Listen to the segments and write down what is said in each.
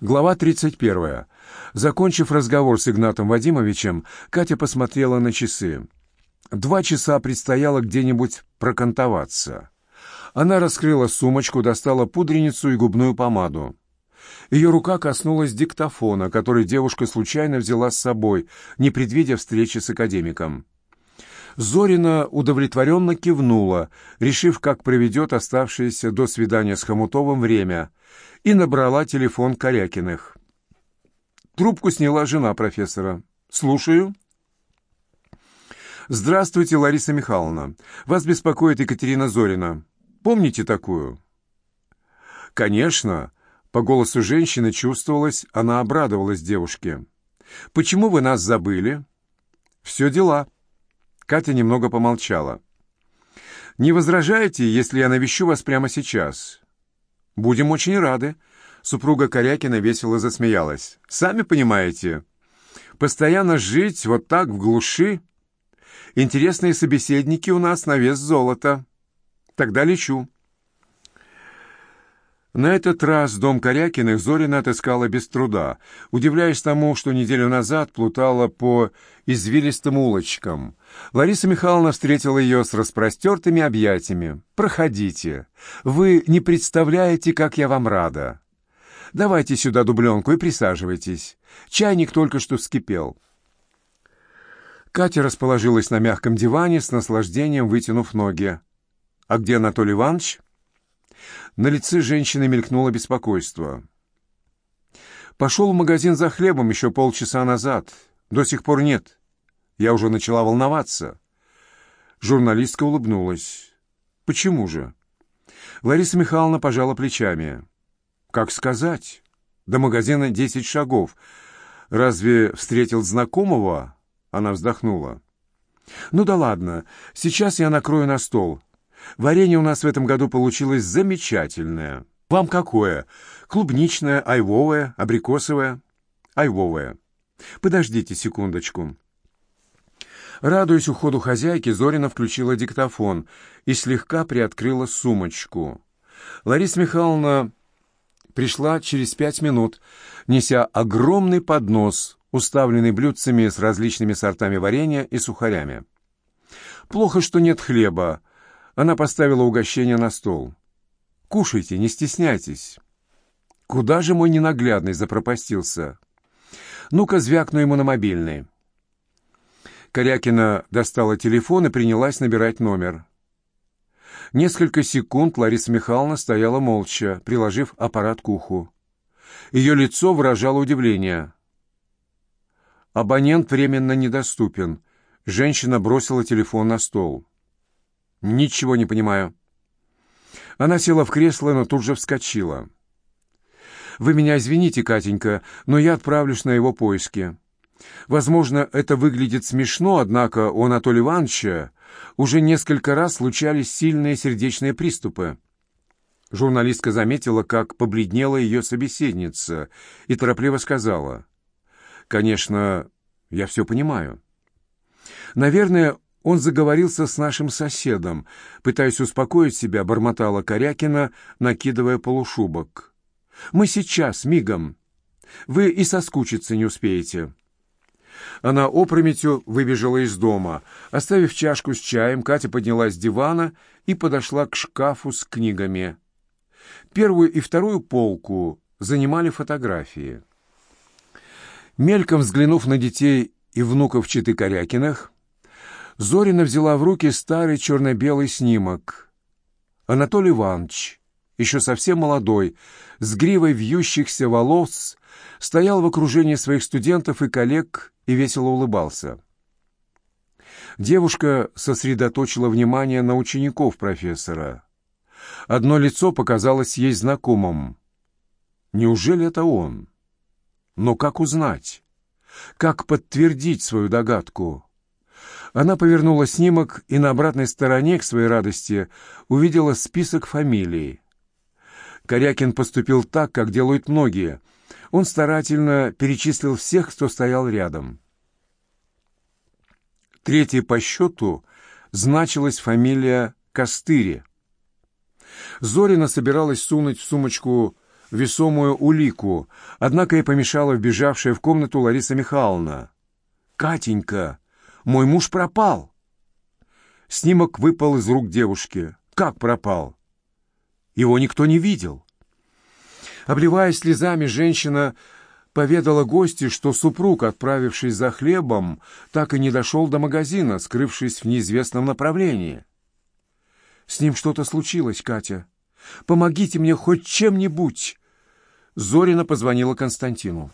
Глава 31. Закончив разговор с Игнатом Вадимовичем, Катя посмотрела на часы. Два часа предстояло где-нибудь прокантоваться. Она раскрыла сумочку, достала пудреницу и губную помаду. Ее рука коснулась диктофона, который девушка случайно взяла с собой, не предвидя встречи с академиком. Зорина удовлетворенно кивнула, решив, как проведет оставшееся до свидания с Хомутовым время, и набрала телефон Корякиных. Трубку сняла жена профессора. «Слушаю». «Здравствуйте, Лариса Михайловна. Вас беспокоит Екатерина Зорина. Помните такую?» «Конечно». По голосу женщины чувствовалось, она обрадовалась девушке. «Почему вы нас забыли?» «Все дела». Катя немного помолчала. «Не возражаете, если я навещу вас прямо сейчас?» «Будем очень рады». Супруга Корякина весело засмеялась. «Сами понимаете, постоянно жить вот так в глуши. Интересные собеседники у нас на вес золота. Тогда лечу». На этот раз дом Корякиных Зорина отыскала без труда, удивляясь тому, что неделю назад плутала по извилистым улочкам. Лариса Михайловна встретила ее с распростертыми объятиями. «Проходите. Вы не представляете, как я вам рада. Давайте сюда дубленку и присаживайтесь. Чайник только что вскипел». Катя расположилась на мягком диване с наслаждением, вытянув ноги. «А где Анатолий Иванович?» На лице женщины мелькнуло беспокойство. «Пошел в магазин за хлебом еще полчаса назад. До сих пор нет. Я уже начала волноваться». Журналистка улыбнулась. «Почему же?» Лариса Михайловна пожала плечами. «Как сказать? До магазина десять шагов. Разве встретил знакомого?» Она вздохнула. «Ну да ладно, сейчас я накрою на стол. Варенье у нас в этом году получилось замечательное. Вам какое? Клубничное, айвовое, абрикосовое? Айвовое. Подождите секундочку. Радуясь уходу хозяйки, Зорина включила диктофон и слегка приоткрыла сумочку. Лариса Михайловна пришла через пять минут, неся огромный поднос, уставленный блюдцами с различными сортами варенья и сухарями. «Плохо, что нет хлеба», она поставила угощение на стол. «Кушайте, не стесняйтесь». «Куда же мой ненаглядный запропастился?» «Ну-ка, звякну ему на мобильный». Корякина достала телефон и принялась набирать номер. Несколько секунд Лариса Михайловна стояла молча, приложив аппарат к уху. Ее лицо выражало удивление. «Абонент временно недоступен». Женщина бросила телефон на стол. «Ничего не понимаю». Она села в кресло, но тут же вскочила. «Вы меня извините, Катенька, но я отправлюсь на его поиски. Возможно, это выглядит смешно, однако у Анатолия Ивановича уже несколько раз случались сильные сердечные приступы». Журналистка заметила, как побледнела ее собеседница, и торопливо сказала. «Конечно, я все понимаю. Наверное, он заговорился с нашим соседом, пытаясь успокоить себя, бормотала Корякина, накидывая полушубок. «Мы сейчас, мигом. Вы и соскучиться не успеете». Она опрометью выбежала из дома. Оставив чашку с чаем, Катя поднялась с дивана и подошла к шкафу с книгами. Первую и вторую полку занимали фотографии. Мельком взглянув на детей и внуков Читы Корякиных, Зорина взяла в руки старый черно-белый снимок. Анатолий Иванович, еще совсем молодой, с гривой вьющихся волос, стоял в окружении своих студентов и коллег и весело улыбался. Девушка сосредоточила внимание на учеников профессора. Одно лицо показалось ей знакомым. Неужели это он? Но как узнать? Как подтвердить свою догадку? Она повернула снимок и на обратной стороне, к своей радости, увидела список фамилий. Корякин поступил так, как делают многие. Он старательно перечислил всех, кто стоял рядом. Третьей по счету значилась фамилия Костыри. Зорина собиралась сунуть в сумочку весомую улику, однако и помешала вбежавшая в комнату Лариса Михайловна. «Катенька, мой муж пропал!» Снимок выпал из рук девушки. «Как пропал?» «Его никто не видел». Обливаясь слезами, женщина поведала гости, что супруг, отправившись за хлебом, так и не дошел до магазина, скрывшись в неизвестном направлении. «С ним что-то случилось, Катя. Помогите мне хоть чем-нибудь!» Зорина позвонила Константину.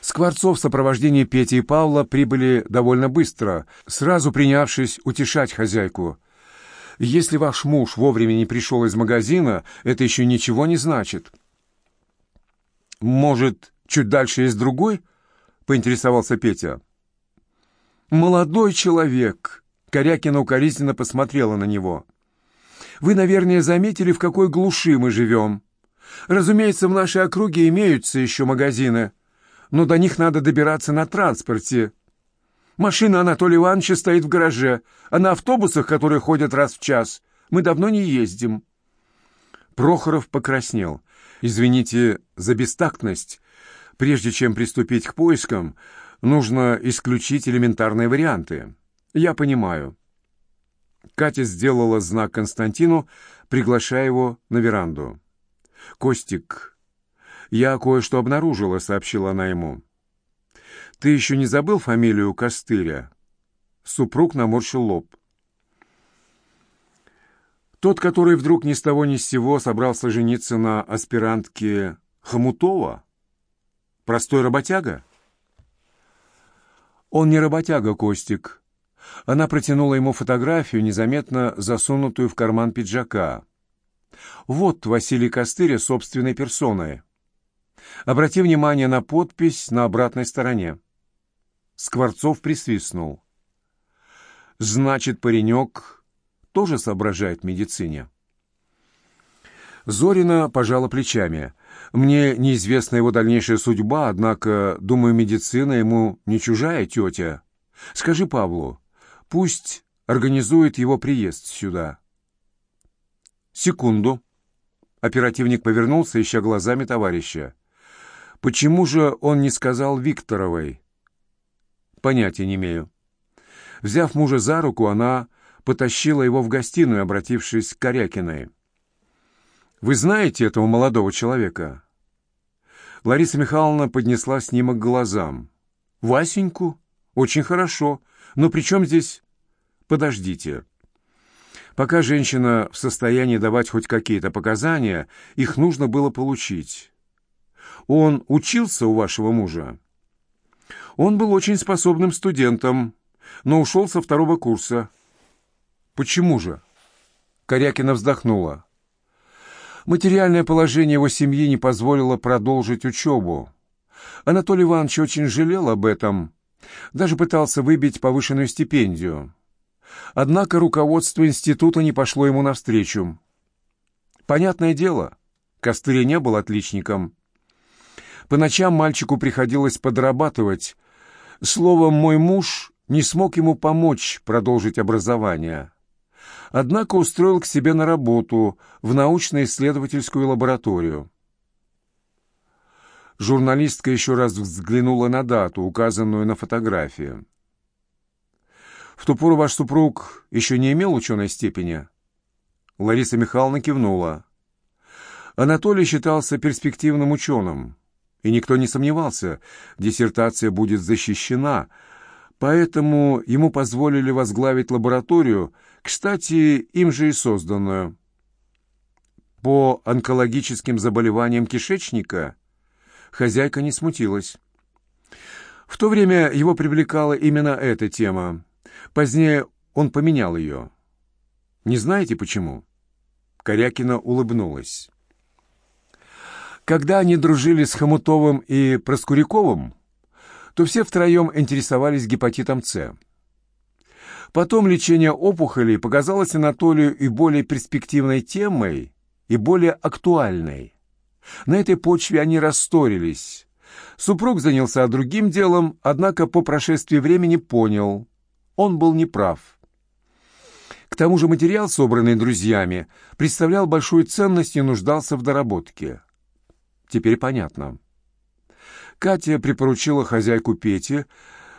Скворцов в сопровождении Пети и Павла прибыли довольно быстро, сразу принявшись утешать хозяйку. «Если ваш муж вовремя не пришел из магазина, это еще ничего не значит». «Может, чуть дальше есть другой?» — поинтересовался Петя. «Молодой человек!» — Корякина укоризненно посмотрела на него. «Вы, наверное, заметили, в какой глуши мы живем. Разумеется, в нашей округе имеются еще магазины, но до них надо добираться на транспорте. Машина Анатолия Ивановича стоит в гараже, а на автобусах, которые ходят раз в час, мы давно не ездим». Прохоров покраснел. «Извините за бестактность. Прежде чем приступить к поискам, нужно исключить элементарные варианты. Я понимаю». Катя сделала знак Константину, приглашая его на веранду. «Костик, я кое-что обнаружила», — сообщила она ему. «Ты еще не забыл фамилию Костыря?» Супруг наморщил лоб. Тот, который вдруг ни с того ни с сего собрался жениться на аспирантке Хомутова? Простой работяга? Он не работяга, Костик. Она протянула ему фотографию, незаметно засунутую в карман пиджака. Вот Василий Костыря собственной персоной. Обрати внимание на подпись на обратной стороне. Скворцов присвистнул. Значит, паренек тоже соображает в медицине. Зорина пожала плечами. «Мне неизвестна его дальнейшая судьба, однако, думаю, медицина ему не чужая тетя. Скажи Павлу, пусть организует его приезд сюда». «Секунду». Оперативник повернулся, ища глазами товарища. «Почему же он не сказал Викторовой?» «Понятия не имею». Взяв мужа за руку, она потащила его в гостиную, обратившись к Корякиной. «Вы знаете этого молодого человека?» Лариса Михайловна поднесла снимок глазам. «Васеньку? Очень хорошо. Но при чем здесь...» «Подождите». Пока женщина в состоянии давать хоть какие-то показания, их нужно было получить. Он учился у вашего мужа? Он был очень способным студентом, но ушел со второго курса. Почему же? Корякина вздохнула. Материальное положение его семьи не позволило продолжить учебу. Анатолий Иванович очень жалел об этом, даже пытался выбить повышенную стипендию. Однако руководство института не пошло ему навстречу. Понятное дело, Костыря не был отличником. По ночам мальчику приходилось подрабатывать. Словом, мой муж не смог ему помочь продолжить образование однако устроил к себе на работу в научно-исследовательскую лабораторию. Журналистка еще раз взглянула на дату, указанную на фотографии. «В ту пору ваш супруг еще не имел ученой степени?» Лариса Михайловна кивнула. Анатолий считался перспективным ученым, и никто не сомневался, диссертация будет защищена, поэтому ему позволили возглавить лабораторию – кстати, им же и созданную. По онкологическим заболеваниям кишечника хозяйка не смутилась. В то время его привлекала именно эта тема. Позднее он поменял ее. Не знаете почему? Корякина улыбнулась. Когда они дружили с Хомутовым и Проскуряковым, то все втроем интересовались гепатитом С. Потом лечение опухолей показалось Анатолию и более перспективной темой, и более актуальной. На этой почве они расторились. Супруг занялся другим делом, однако по прошествии времени понял, он был неправ. К тому же материал, собранный друзьями, представлял большую ценность и нуждался в доработке. Теперь понятно. Катя припоручила хозяйку Пете,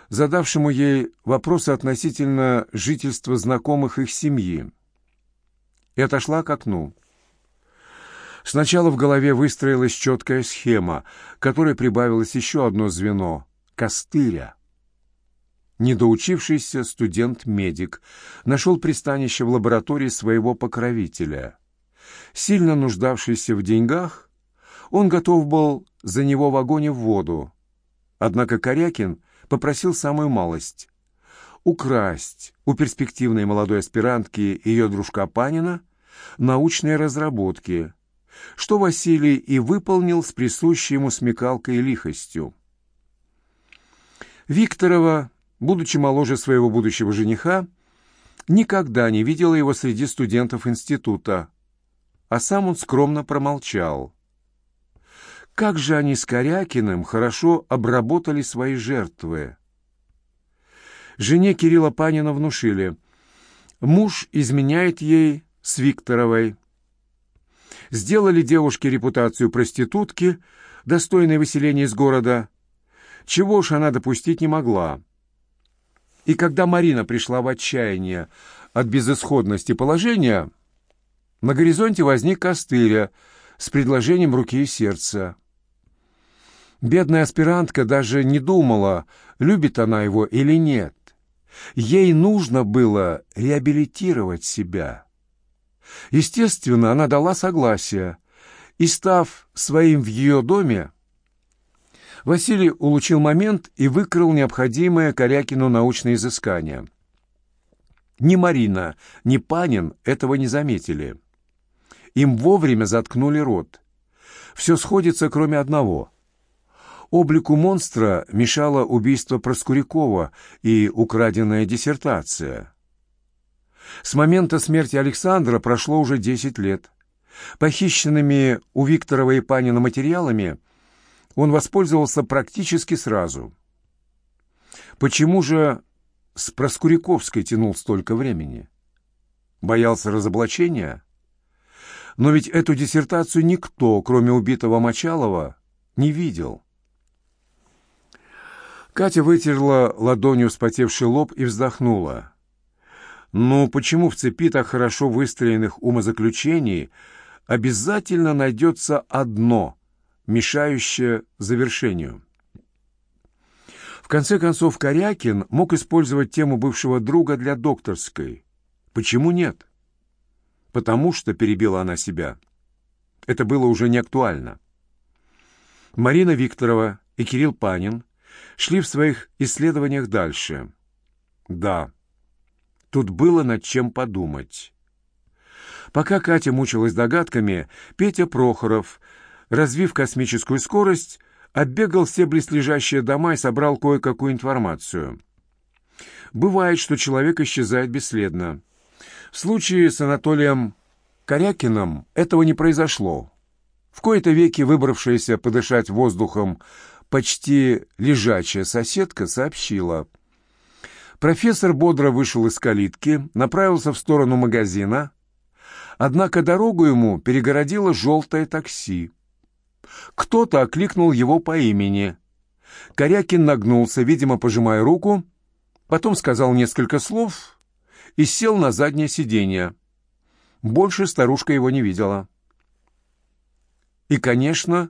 задавшему ей вопросы относительно жительства знакомых их семьи, и отошла к окну. Сначала в голове выстроилась четкая схема, которой прибавилось еще одно звено — костыря. Недоучившийся студент-медик нашел пристанище в лаборатории своего покровителя. Сильно нуждавшийся в деньгах, он готов был за него в огонь и в воду. Однако Корякин попросил самую малость — украсть у перспективной молодой аспирантки ее дружка Панина научные разработки — что Василий и выполнил с присущей ему смекалкой и лихостью. Викторова, будучи моложе своего будущего жениха, никогда не видела его среди студентов института, а сам он скромно промолчал. Как же они с Корякиным хорошо обработали свои жертвы. Жене Кирилла Панина внушили. Муж изменяет ей с Викторовой сделали девушке репутацию проститутки, достойной выселения из города, чего уж она допустить не могла. И когда Марина пришла в отчаяние от безысходности положения, на горизонте возник Костыря с предложением руки и сердца. Бедная аспирантка даже не думала, любит она его или нет. Ей нужно было реабилитировать себя. Естественно, она дала согласие, и, став своим в ее доме, Василий улучил момент и выкрал необходимое Корякину научное изыскание. Ни Марина, ни Панин этого не заметили. Им вовремя заткнули рот. Все сходится, кроме одного. Облику монстра мешало убийство Проскурякова и украденная диссертация. С момента смерти Александра прошло уже 10 лет. Похищенными у Викторова и Панина материалами он воспользовался практически сразу. Почему же с Проскуряковской тянул столько времени? Боялся разоблачения? Но ведь эту диссертацию никто, кроме убитого Мочалова, не видел. Катя вытерла ладонью вспотевший лоб и вздохнула. Но почему в цепи так хорошо выстроенных умозаключений обязательно найдется одно, мешающее завершению? В конце концов, Корякин мог использовать тему бывшего друга для докторской. Почему нет? Потому что, перебила она себя, это было уже не актуально. Марина Викторова и Кирилл Панин шли в своих исследованиях дальше. Да, Тут было над чем подумать. Пока Катя мучилась догадками, Петя Прохоров, развив космическую скорость, оббегал все близлежащие дома и собрал кое-какую информацию. Бывает, что человек исчезает бесследно. В случае с Анатолием Корякиным этого не произошло. В кои-то веки выбравшаяся подышать воздухом почти лежачая соседка сообщила — Профессор бодро вышел из калитки, направился в сторону магазина, однако дорогу ему перегородило желтое такси. Кто-то окликнул его по имени. Корякин нагнулся, видимо, пожимая руку, потом сказал несколько слов и сел на заднее сиденье. Больше старушка его не видела. И, конечно,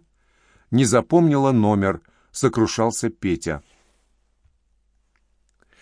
не запомнила номер, сокрушался Петя.